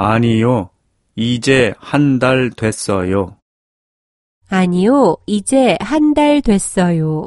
아니요, 이제 한 달 됐어요. 아니요, 이제 한 달 됐어요.